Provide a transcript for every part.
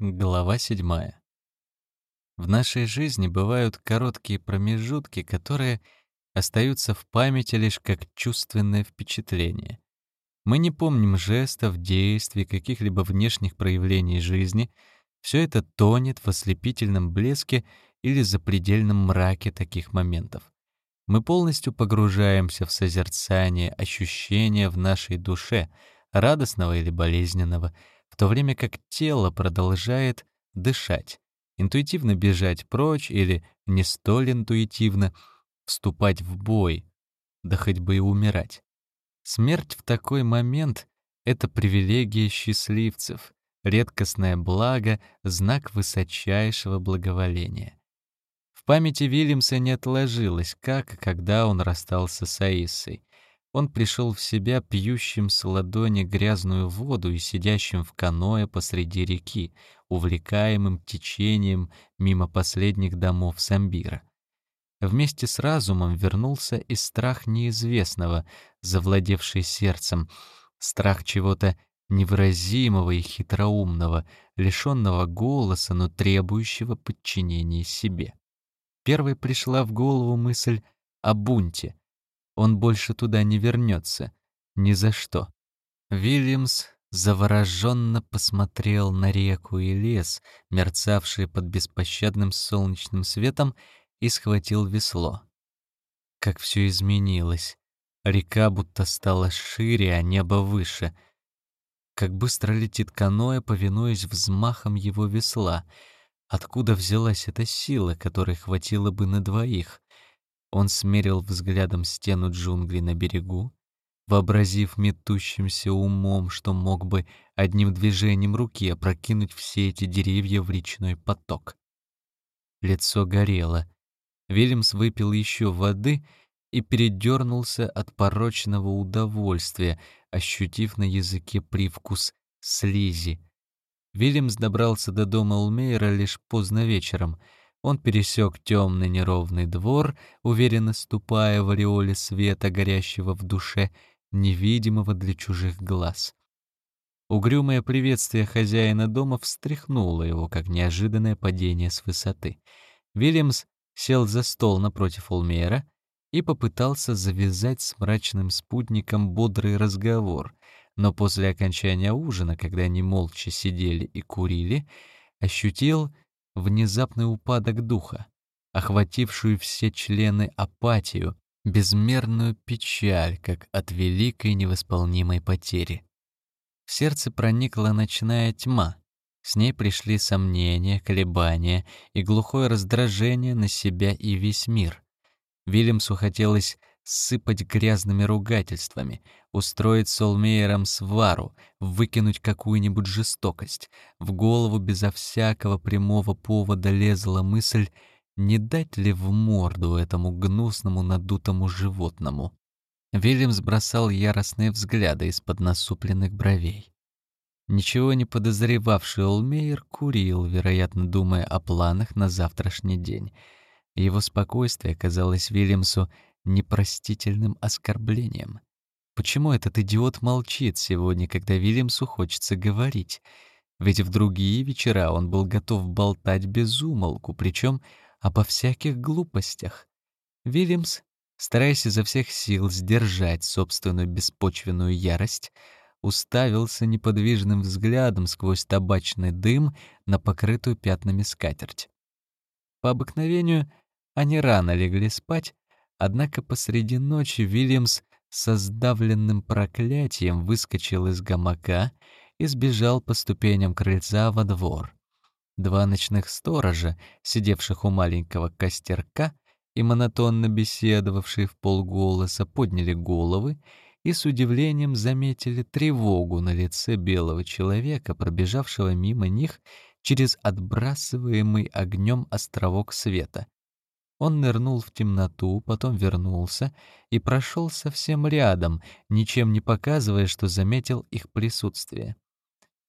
Глава 7. В нашей жизни бывают короткие промежутки, которые остаются в памяти лишь как чувственное впечатление. Мы не помним жестов, действий, каких-либо внешних проявлений жизни. Все это тонет в ослепительном блеске или запредельном мраке таких моментов. Мы полностью погружаемся в созерцание ощущения в нашей душе, радостного или болезненного, в то время как тело продолжает дышать, интуитивно бежать прочь или не столь интуитивно вступать в бой, да хоть бы и умирать. Смерть в такой момент — это привилегия счастливцев, редкостное благо, знак высочайшего благоволения. В памяти Вильямса не отложилось, как и когда он расстался с Аиссой. Он пришел в себя пьющим с ладони грязную воду и сидящим в каное посреди реки, увлекаемым течением мимо последних домов Самбира. Вместе с разумом вернулся и страх неизвестного, завладевший сердцем, страх чего-то невыразимого и хитроумного, лишенного голоса, но требующего подчинения себе. Первой пришла в голову мысль о бунте — он больше туда не вернется. Ни за что. Вильямс завороженно посмотрел на реку и лес, мерцавшие под беспощадным солнечным светом, и схватил весло. Как все изменилось. Река будто стала шире, а небо выше. Как быстро летит каноэ, повинуясь взмахам его весла. Откуда взялась эта сила, которой хватило бы на двоих? Он смерил взглядом стену джунглей на берегу, вообразив метущимся умом, что мог бы одним движением руки опрокинуть все эти деревья в речной поток. Лицо горело. Вильямс выпил еще воды и передернулся от порочного удовольствия, ощутив на языке привкус слизи. Вильямс добрался до дома Улмейера лишь поздно вечером — он пересек темный неровный двор, уверенно ступая в ореоле света, горящего в душе, невидимого для чужих глаз. Угрюмое приветствие хозяина дома встряхнуло его, как неожиданное падение с высоты. Вильямс сел за стол напротив Олмейера и попытался завязать с мрачным спутником бодрый разговор, но после окончания ужина, когда они молча сидели и курили, ощутил внезапный упадок духа, охватившую все члены апатию, безмерную печаль, как от великой невосполнимой потери. В сердце проникла ночная тьма. С ней пришли сомнения, колебания и глухое раздражение на себя и весь мир. Вильямсу хотелось сыпать грязными ругательствами, устроить с Олмейером свару, выкинуть какую-нибудь жестокость. В голову безо всякого прямого повода лезла мысль, не дать ли в морду этому гнусному надутому животному. Вильямс бросал яростные взгляды из-под насупленных бровей. Ничего не подозревавший Олмейер курил, вероятно, думая о планах на завтрашний день. Его спокойствие казалось Вильямсу непростительным оскорблением. Почему этот идиот молчит сегодня, когда Вильямсу хочется говорить? Ведь в другие вечера он был готов болтать без умолку, причем обо всяких глупостях. Вильямс, стараясь изо всех сил сдержать собственную беспочвенную ярость, уставился неподвижным взглядом сквозь табачный дым на покрытую пятнами скатерть. По обыкновению они рано легли спать, Однако посреди ночи Вильямс со сдавленным проклятием выскочил из гамака и сбежал по ступеням крыльца во двор. Два ночных сторожа, сидевших у маленького костерка и монотонно беседовавшие в полголоса, подняли головы и с удивлением заметили тревогу на лице белого человека, пробежавшего мимо них через отбрасываемый огнем островок света. Он нырнул в темноту, потом вернулся и прошел совсем рядом, ничем не показывая, что заметил их присутствие.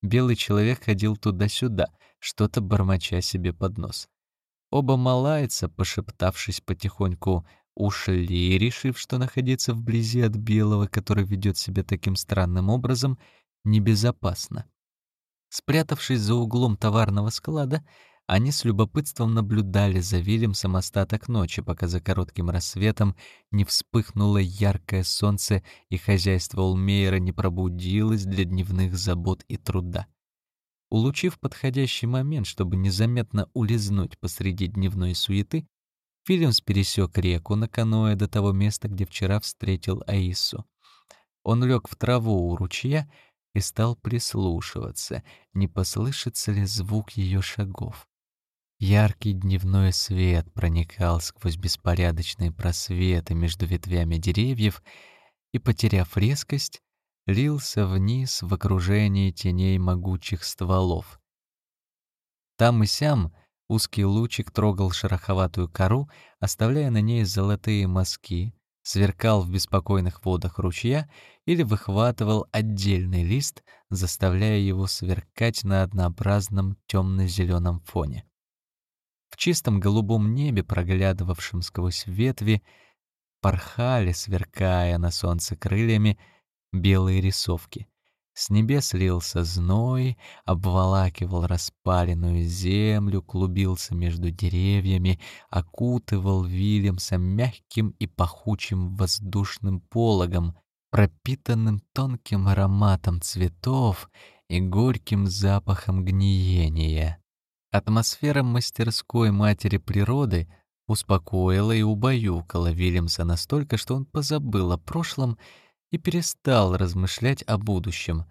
Белый человек ходил туда-сюда, что-то бормоча себе под нос. Оба малайца, пошептавшись потихоньку, ушли, решив, что находиться вблизи от белого, который ведет себя таким странным образом, небезопасно. Спрятавшись за углом товарного склада, они с любопытством наблюдали за Вильямсом остаток ночи, пока за коротким рассветом не вспыхнуло яркое солнце и хозяйство Улмейера не пробудилось для дневных забот и труда. Улучив подходящий момент, чтобы незаметно улизнуть посреди дневной суеты, Вильямс пересек реку на каноэ до того места, где вчера встретил Аису. Он лег в траву у ручья и стал прислушиваться, не послышится ли звук ее шагов. Яркий дневной свет проникал сквозь беспорядочные просветы между ветвями деревьев и, потеряв резкость, лился вниз в окружении теней могучих стволов. Там и сям узкий лучик трогал шероховатую кору, оставляя на ней золотые мазки, сверкал в беспокойных водах ручья или выхватывал отдельный лист, заставляя его сверкать на однообразном темно-зеленом фоне. В чистом голубом небе, проглядывавшем сквозь ветви, порхали, сверкая на солнце крыльями, белые рисовки. С небес лился зной, обволакивал распаленную землю, клубился между деревьями, окутывал Вильямса мягким и пахучим воздушным пологом, пропитанным тонким ароматом цветов и горьким запахом гниения. Атмосфера мастерской матери природы успокоила и убаюкала Вильямса настолько, что он позабыл о прошлом и перестал размышлять о будущем.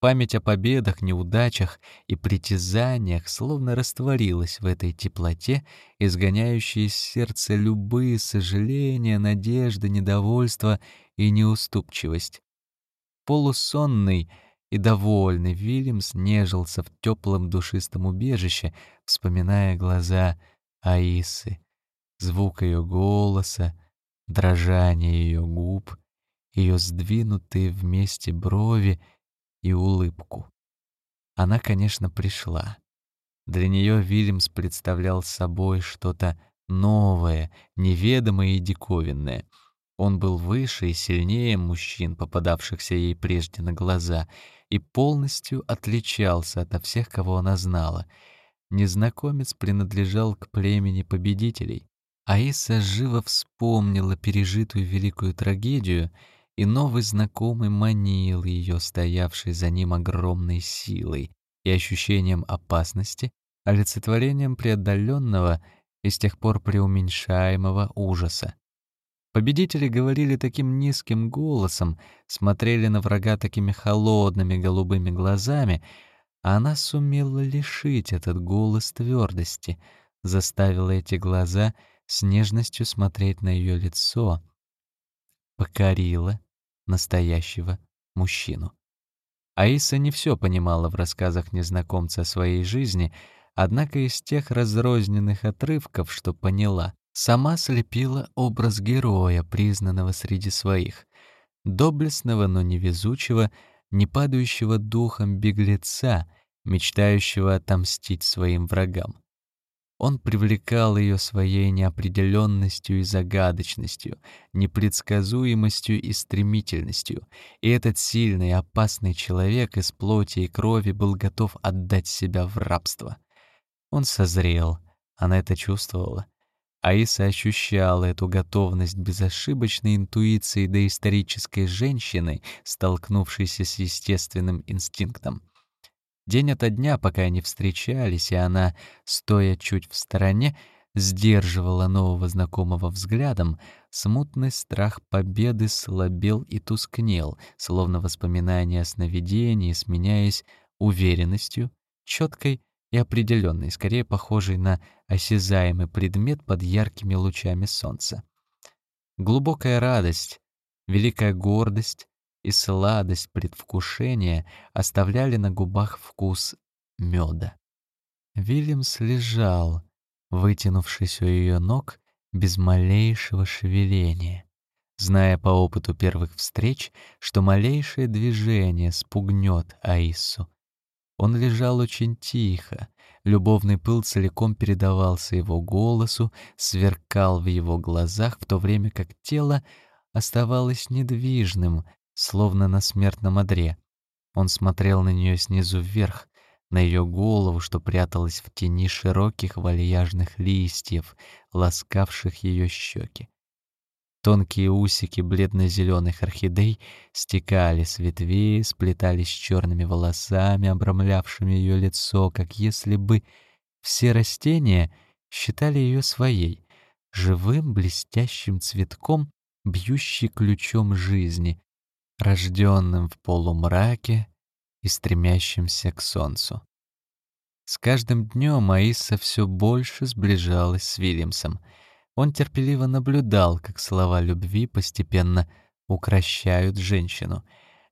Память о победах, неудачах и притязаниях словно растворилась в этой теплоте, изгоняющей из сердца любые сожаления, надежды, недовольство и неуступчивость. Полусонный и довольный Вильямс нежился в теплом душистом убежище, вспоминая глаза Аисы, звук ее голоса, дрожание ее губ — ее сдвинутые вместе брови и улыбку. Она, конечно, пришла. Для нее Вильямс представлял собой что-то новое, неведомое и диковинное. Он был выше и сильнее мужчин, попадавшихся ей прежде на глаза, и полностью отличался от всех, кого она знала. Незнакомец принадлежал к племени победителей. Аиса живо вспомнила пережитую великую трагедию — и новый знакомый манил ее, стоявший за ним огромной силой и ощущением опасности, олицетворением преодоленного и с тех пор преуменьшаемого ужаса. Победители говорили таким низким голосом, смотрели на врага такими холодными голубыми глазами, а она сумела лишить этот голос твердости, заставила эти глаза с нежностью смотреть на ее лицо, покорила настоящего мужчину. Аиса не все понимала в рассказах незнакомца о своей жизни, однако из тех разрозненных отрывков, что поняла, сама слепила образ героя, признанного среди своих, доблестного, но невезучего, не падающего духом беглеца, мечтающего отомстить своим врагам. Он привлекал ее своей неопределенностью и загадочностью, непредсказуемостью и стремительностью, и этот сильный и опасный человек из плоти и крови был готов отдать себя в рабство. Он созрел, она это чувствовала. Аиса ощущала эту готовность безошибочной интуиции доисторической женщины, столкнувшейся с естественным инстинктом. День ото дня, пока они встречались, и она, стоя чуть в стороне, сдерживала нового знакомого взглядом, смутный страх победы слабел и тускнел, словно воспоминание о сновидении, сменяясь уверенностью, четкой и определенной, скорее похожей на осязаемый предмет под яркими лучами солнца. Глубокая радость, великая гордость, и сладость предвкушения оставляли на губах вкус меда. Вильямс лежал, вытянувшись у ее ног без малейшего шевеления, зная по опыту первых встреч, что малейшее движение спугнет Аису. Он лежал очень тихо, любовный пыл целиком передавался его голосу, сверкал в его глазах, в то время как тело оставалось недвижным, словно на смертном одре. Он смотрел на нее снизу вверх, на ее голову, что пряталась в тени широких вальяжных листьев, ласкавших ее щеки. Тонкие усики бледно-зеленых орхидей стекали с ветвей, сплетались с черными волосами, обрамлявшими ее лицо, как если бы все растения считали ее своей, живым блестящим цветком, бьющий ключом жизни, рожденным в полумраке и стремящимся к солнцу. С каждым днем Аиса все больше сближалась с Вильямсом. Он терпеливо наблюдал, как слова любви постепенно укращают женщину.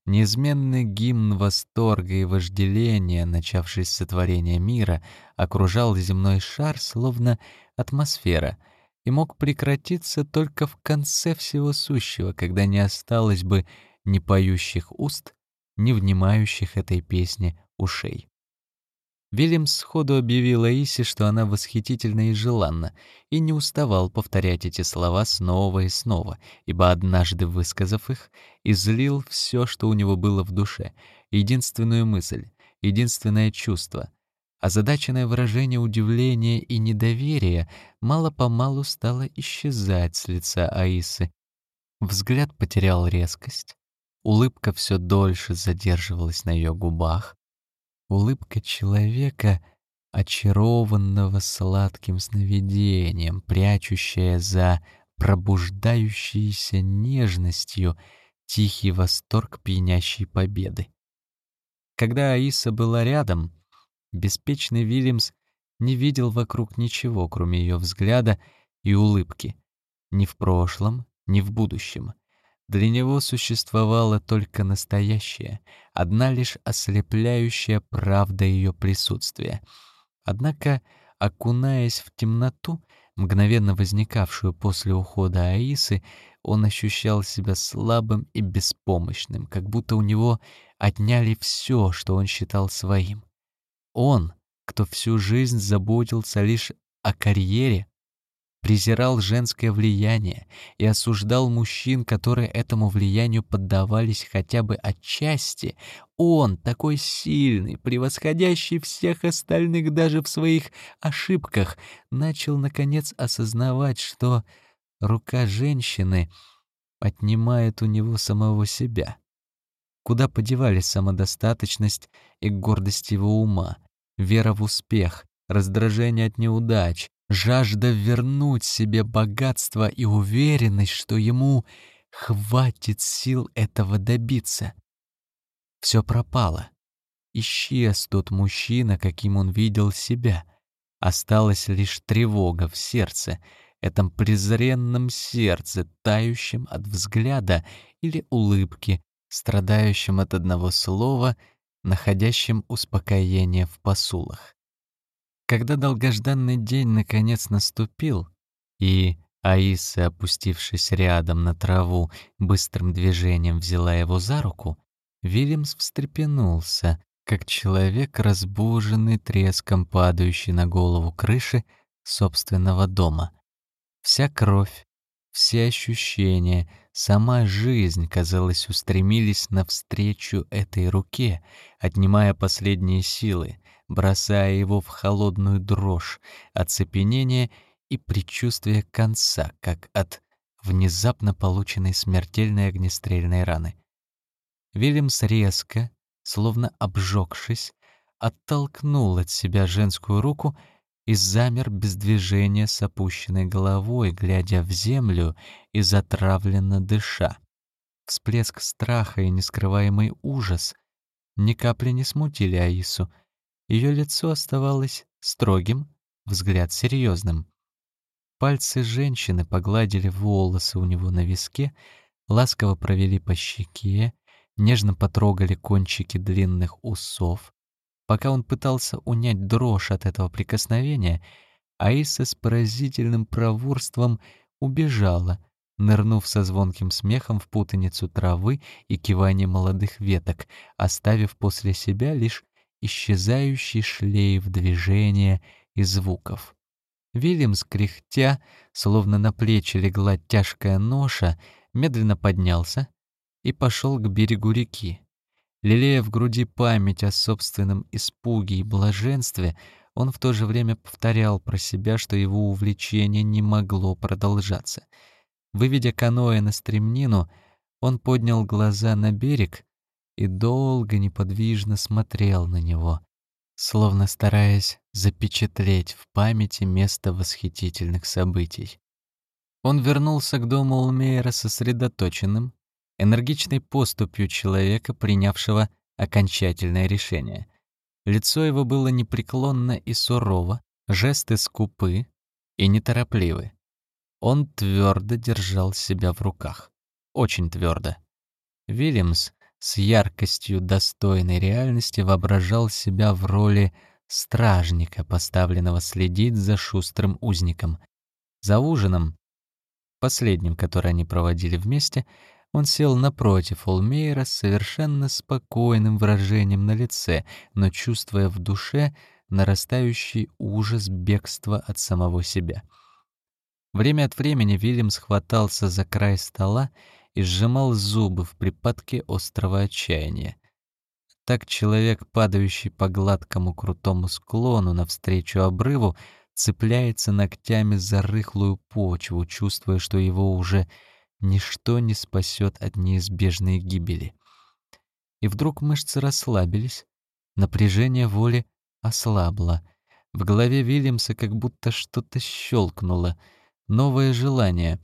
Неизменный гимн восторга и вожделения, начавший с сотворения мира, окружал земной шар, словно атмосфера, и мог прекратиться только в конце всего сущего, когда не осталось бы ни поющих уст, ни внимающих этой песне ушей. Вильямс сходу объявил Аисе, что она восхитительна и желанна, и не уставал повторять эти слова снова и снова, ибо однажды высказав их, излил все, что у него было в душе, единственную мысль, единственное чувство. Озадаченное выражение удивления и недоверия мало-помалу стало исчезать с лица Аисы. Взгляд потерял резкость, Улыбка все дольше задерживалась на ее губах. Улыбка человека, очарованного сладким сновидением, прячущая за пробуждающейся нежностью тихий восторг пьянящей победы. Когда Аиса была рядом, беспечный Вильямс не видел вокруг ничего, кроме ее взгляда и улыбки. Ни в прошлом, ни в будущем — для него существовало только настоящее, одна лишь ослепляющая правда ее присутствия. Однако, окунаясь в темноту, мгновенно возникавшую после ухода Аисы, он ощущал себя слабым и беспомощным, как будто у него отняли все, что он считал своим. Он, кто всю жизнь заботился лишь о карьере, презирал женское влияние и осуждал мужчин, которые этому влиянию поддавались хотя бы отчасти, он, такой сильный, превосходящий всех остальных даже в своих ошибках, начал, наконец, осознавать, что рука женщины отнимает у него самого себя. Куда подевались самодостаточность и гордость его ума, вера в успех, раздражение от неудач, жажда вернуть себе богатство и уверенность, что ему хватит сил этого добиться. Все пропало. Исчез тот мужчина, каким он видел себя. Осталась лишь тревога в сердце, этом презренном сердце, тающем от взгляда или улыбки, страдающем от одного слова, находящем успокоение в посулах. Когда долгожданный день наконец наступил, и Аиса, опустившись рядом на траву, быстрым движением взяла его за руку, Вильямс встрепенулся, как человек, разбуженный треском падающей на голову крыши собственного дома. Вся кровь, все ощущения, сама жизнь, казалось, устремились навстречу этой руке, отнимая последние силы, бросая его в холодную дрожь, оцепенение и предчувствие конца, как от внезапно полученной смертельной огнестрельной раны. Вильямс резко, словно обжегшись, оттолкнул от себя женскую руку и замер без движения с опущенной головой, глядя в землю и затравленно дыша. Всплеск страха и нескрываемый ужас ни капли не смутили Аису — ее лицо оставалось строгим, взгляд серьезным. Пальцы женщины погладили волосы у него на виске, ласково провели по щеке, нежно потрогали кончики длинных усов. Пока он пытался унять дрожь от этого прикосновения, Аиса с поразительным проворством убежала, нырнув со звонким смехом в путаницу травы и кивания молодых веток, оставив после себя лишь исчезающий шлейф движения и звуков. Вильямс, кряхтя, словно на плечи легла тяжкая ноша, медленно поднялся и пошел к берегу реки. Лелея в груди память о собственном испуге и блаженстве, он в то же время повторял про себя, что его увлечение не могло продолжаться. Выведя каноэ на стремнину, он поднял глаза на берег и долго неподвижно смотрел на него, словно стараясь запечатлеть в памяти место восхитительных событий. Он вернулся к дому Улмейера сосредоточенным, энергичной поступью человека, принявшего окончательное решение. Лицо его было непреклонно и сурово, жесты скупы и неторопливы. Он твердо держал себя в руках. Очень твердо. Вильямс с яркостью достойной реальности воображал себя в роли стражника, поставленного следить за шустрым узником. За ужином, последним, который они проводили вместе, он сел напротив Олмейра с совершенно спокойным выражением на лице, но чувствуя в душе нарастающий ужас бегства от самого себя. Время от времени Вильямс хватался за край стола и сжимал зубы в припадке острого отчаяния. Так человек, падающий по гладкому крутому склону навстречу обрыву, цепляется ногтями за рыхлую почву, чувствуя, что его уже ничто не спасет от неизбежной гибели. И вдруг мышцы расслабились, напряжение воли ослабло. В голове Вильямса как будто что-то щелкнуло. Новое желание,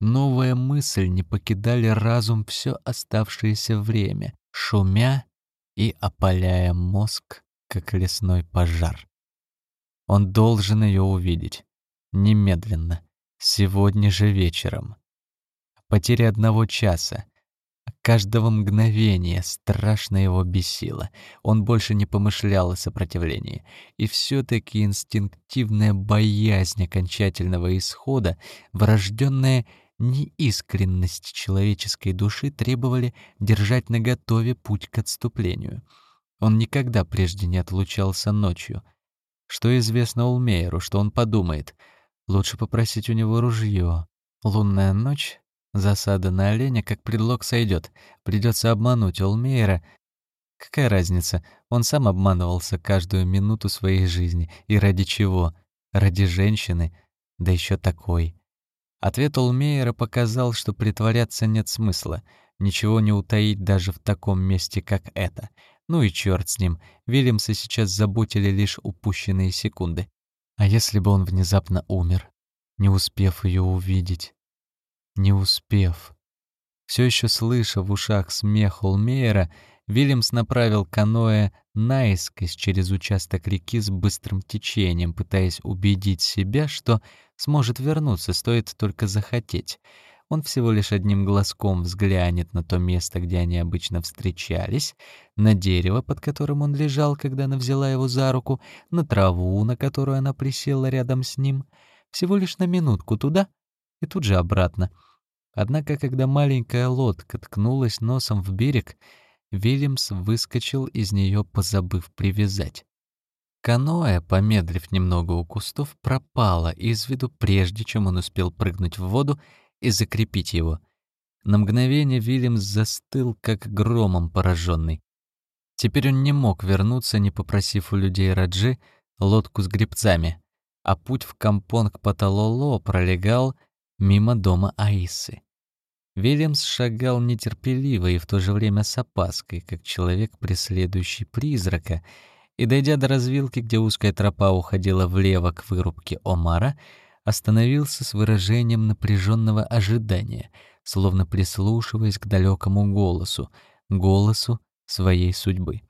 новая мысль не покидали разум все оставшееся время, шумя и опаляя мозг, как лесной пожар. Он должен ее увидеть. Немедленно. Сегодня же вечером. Потеря одного часа, каждого мгновения страшно его бесило. Он больше не помышлял о сопротивлении. И все-таки инстинктивная боязнь окончательного исхода, врожденная неискренность человеческой души требовали держать наготове путь к отступлению. Он никогда прежде не отлучался ночью. Что известно Улмейеру, что он подумает? Лучше попросить у него ружье. Лунная ночь Засада на оленя как предлог сойдет. Придется обмануть Олмейера. Какая разница? Он сам обманывался каждую минуту своей жизни. И ради чего? Ради женщины? Да еще такой. Ответ Олмейера показал, что притворяться нет смысла. Ничего не утаить даже в таком месте, как это. Ну и черт с ним. Вильямса сейчас заботили лишь упущенные секунды. А если бы он внезапно умер, не успев ее увидеть? не успев. Все еще слыша в ушах смех Холмейера, Вильямс направил каноэ наискось через участок реки с быстрым течением, пытаясь убедить себя, что сможет вернуться, стоит только захотеть. Он всего лишь одним глазком взглянет на то место, где они обычно встречались, на дерево, под которым он лежал, когда она взяла его за руку, на траву, на которую она присела рядом с ним. Всего лишь на минутку туда и тут же обратно — Однако, когда маленькая лодка ткнулась носом в берег, Вильямс выскочил из нее, позабыв привязать. Каноэ, помедлив немного у кустов, пропало из виду, прежде чем он успел прыгнуть в воду и закрепить его. На мгновение Вильямс застыл, как громом пораженный. Теперь он не мог вернуться, не попросив у людей Раджи лодку с грибцами, а путь в Кампонг Паталоло пролегал мимо дома Аисы. Вильямс шагал нетерпеливо и в то же время с опаской, как человек, преследующий призрака, и, дойдя до развилки, где узкая тропа уходила влево к вырубке Омара, остановился с выражением напряженного ожидания, словно прислушиваясь к далекому голосу, голосу своей судьбы.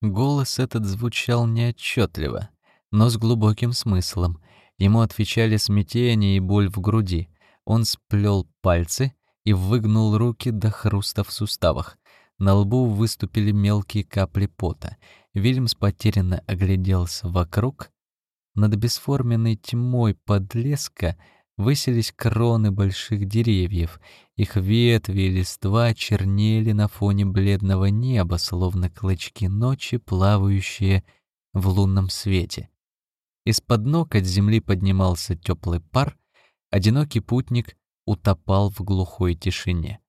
Голос этот звучал неотчетливо, но с глубоким смыслом. Ему отвечали смятение и боль в груди. Он сплел пальцы — и выгнул руки до хруста в суставах. На лбу выступили мелкие капли пота. Вильямс потерянно огляделся вокруг. Над бесформенной тьмой подлеска высились кроны больших деревьев. Их ветви и листва чернели на фоне бледного неба, словно клочки ночи, плавающие в лунном свете. Из-под ног от земли поднимался теплый пар. Одинокий путник утопал в глухой тишине.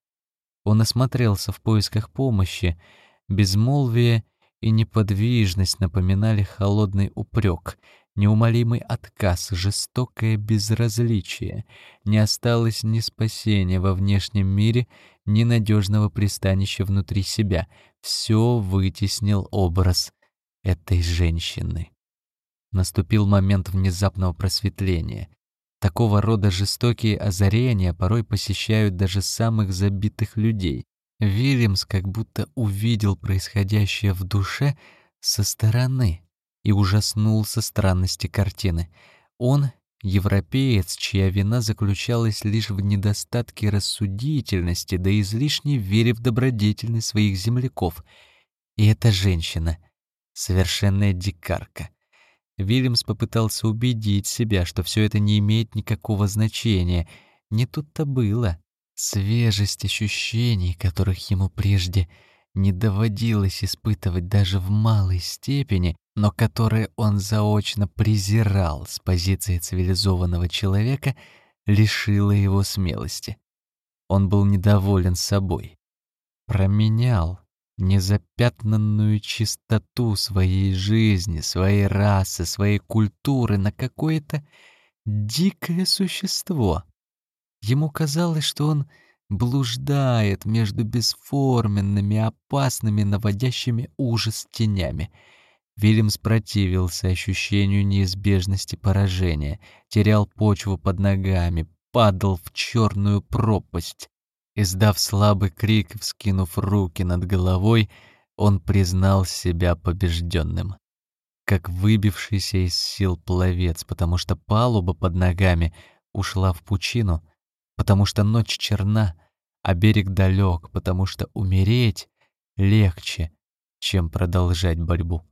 Он осмотрелся в поисках помощи. Безмолвие и неподвижность напоминали холодный упрек, неумолимый отказ, жестокое безразличие. Не осталось ни спасения во внешнем мире, ни надежного пристанища внутри себя. Все вытеснил образ этой женщины. Наступил момент внезапного просветления. Такого рода жестокие озарения порой посещают даже самых забитых людей. Вильямс как будто увидел происходящее в душе со стороны и ужаснулся странности картины. Он — европеец, чья вина заключалась лишь в недостатке рассудительности да излишней вере в добродетельность своих земляков. И эта женщина — совершенная дикарка. Вильямс попытался убедить себя, что все это не имеет никакого значения. Не тут-то было. Свежесть ощущений, которых ему прежде не доводилось испытывать даже в малой степени, но которые он заочно презирал с позиции цивилизованного человека, лишила его смелости. Он был недоволен собой. Променял незапятнанную чистоту своей жизни, своей расы, своей культуры на какое-то дикое существо. Ему казалось, что он блуждает между бесформенными, опасными, наводящими ужас тенями. Вильямс противился ощущению неизбежности поражения, терял почву под ногами, падал в черную пропасть. Издав слабый крик, вскинув руки над головой, он признал себя побежденным. Как выбившийся из сил пловец, потому что палуба под ногами ушла в пучину, потому что ночь черна, а берег далек, потому что умереть легче, чем продолжать борьбу.